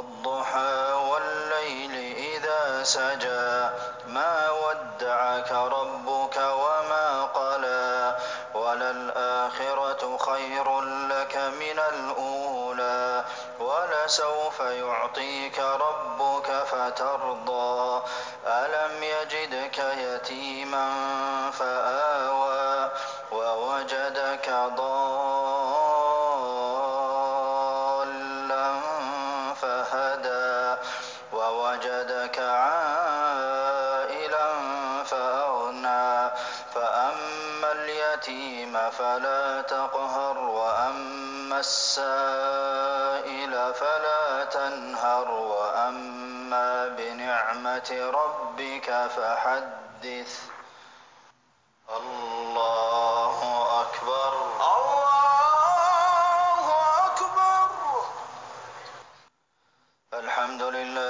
والضحى والليل إذا سجى. ما ودعك ربك وما قلى. وللآخرة خير لك من الأولى. ولسوف يعطيك ربك فترضى. ألم يجدك يتيما فآوى ووجدك عائلا فأغنى. فأما اليتيم فلا تقهر وأما السائل فلا تنهر. وأما بنعمة ربك فحدث. الله أكبر. الله أكبر. الحمد لله.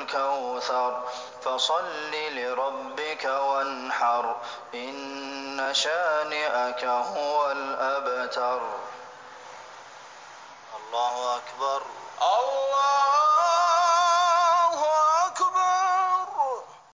الكوثر. فصل لربك وانحر إن شانئك هو الأبتر. الله أكبر. الله